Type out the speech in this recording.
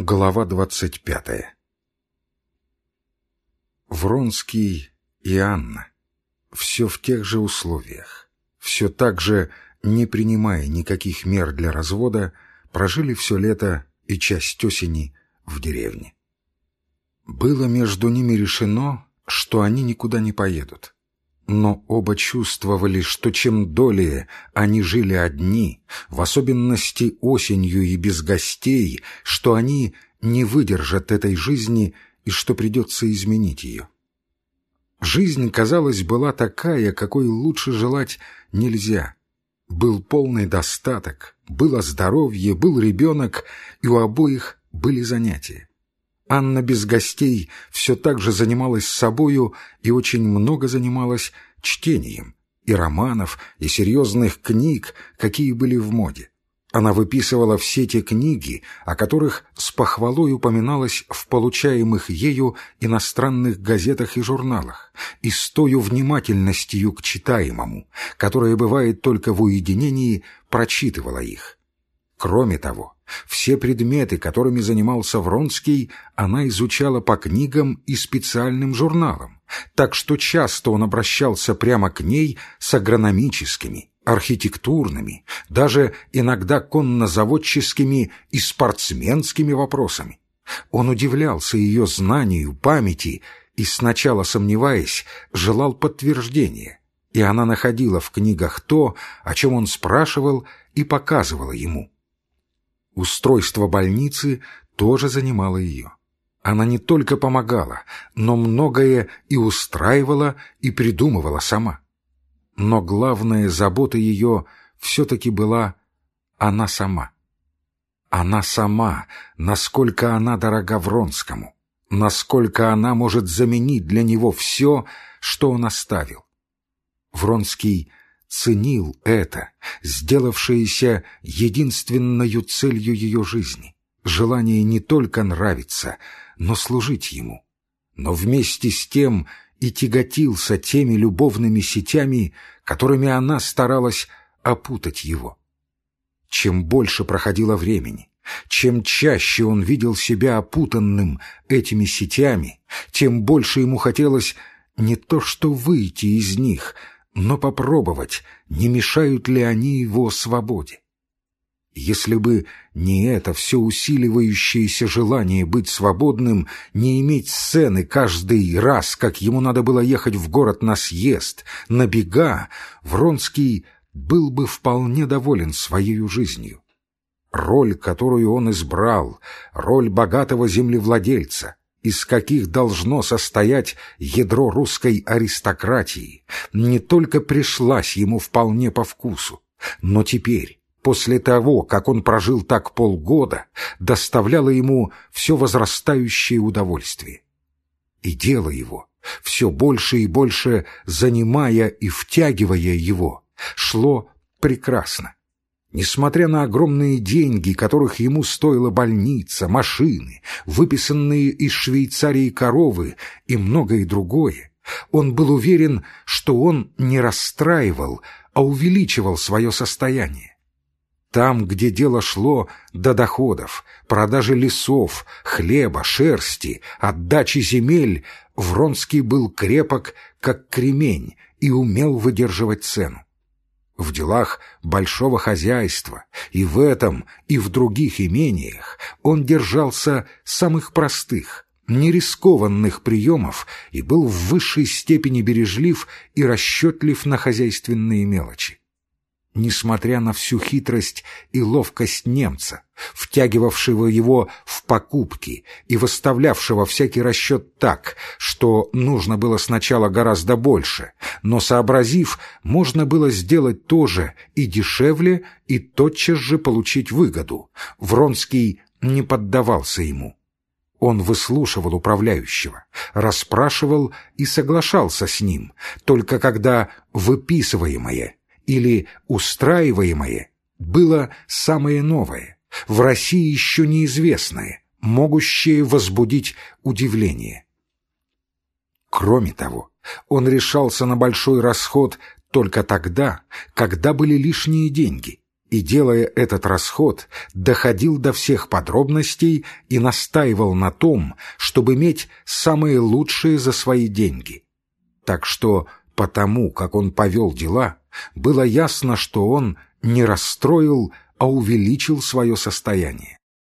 Глава двадцать пятая Вронский и Анна. Все в тех же условиях. Все так же, не принимая никаких мер для развода, прожили все лето и часть осени в деревне. Было между ними решено, что они никуда не поедут. Но оба чувствовали, что чем долее они жили одни, в особенности осенью и без гостей, что они не выдержат этой жизни и что придется изменить ее. Жизнь, казалось, была такая, какой лучше желать нельзя. Был полный достаток, было здоровье, был ребенок, и у обоих были занятия. Анна без гостей все так же занималась собою и очень много занималась чтением и романов, и серьезных книг, какие были в моде. Она выписывала все те книги, о которых с похвалой упоминалось в получаемых ею иностранных газетах и журналах, и с тою внимательностью к читаемому, которая бывает только в уединении, прочитывала их. Кроме того, все предметы, которыми занимался Вронский, она изучала по книгам и специальным журналам, так что часто он обращался прямо к ней с агрономическими, архитектурными, даже иногда коннозаводческими и спортсменскими вопросами. Он удивлялся ее знанию, памяти и, сначала сомневаясь, желал подтверждения, и она находила в книгах то, о чем он спрашивал и показывала ему. Устройство больницы тоже занимало ее. Она не только помогала, но многое и устраивала, и придумывала сама. Но главная забота ее все-таки была она сама. Она сама, насколько она дорога Вронскому, насколько она может заменить для него все, что он оставил. Вронский ценил это, сделавшееся единственною целью ее жизни, желание не только нравиться, но служить ему. Но вместе с тем и тяготился теми любовными сетями, которыми она старалась опутать его. Чем больше проходило времени, чем чаще он видел себя опутанным этими сетями, тем больше ему хотелось не то что выйти из них — но попробовать, не мешают ли они его свободе. Если бы не это все усиливающееся желание быть свободным, не иметь сцены каждый раз, как ему надо было ехать в город на съезд, на бега, Вронский был бы вполне доволен своей жизнью. Роль, которую он избрал, роль богатого землевладельца, из каких должно состоять ядро русской аристократии, не только пришлась ему вполне по вкусу, но теперь, после того, как он прожил так полгода, доставляла ему все возрастающее удовольствие. И дело его, все больше и больше занимая и втягивая его, шло прекрасно. Несмотря на огромные деньги, которых ему стоила больница, машины, выписанные из Швейцарии коровы и многое другое, он был уверен, что он не расстраивал, а увеличивал свое состояние. Там, где дело шло до доходов, продажи лесов, хлеба, шерсти, отдачи земель, Вронский был крепок, как кремень, и умел выдерживать цену в делах большого хозяйства, и в этом, и в других имениях он держался самых простых, нерискованных приемов и был в высшей степени бережлив и расчетлив на хозяйственные мелочи несмотря на всю хитрость и ловкость немца, втягивавшего его в покупки и выставлявшего всякий расчет так, что нужно было сначала гораздо больше, но, сообразив, можно было сделать то же и дешевле, и тотчас же получить выгоду. Вронский не поддавался ему. Он выслушивал управляющего, расспрашивал и соглашался с ним, только когда выписываемое или устраиваемое было самое новое, в России еще неизвестное, могущее возбудить удивление. Кроме того, он решался на большой расход только тогда, когда были лишние деньги, и, делая этот расход, доходил до всех подробностей и настаивал на том, чтобы иметь самые лучшие за свои деньги. Так что, потому как он повел дела, было ясно, что он не расстроил, а увеличил свое состояние.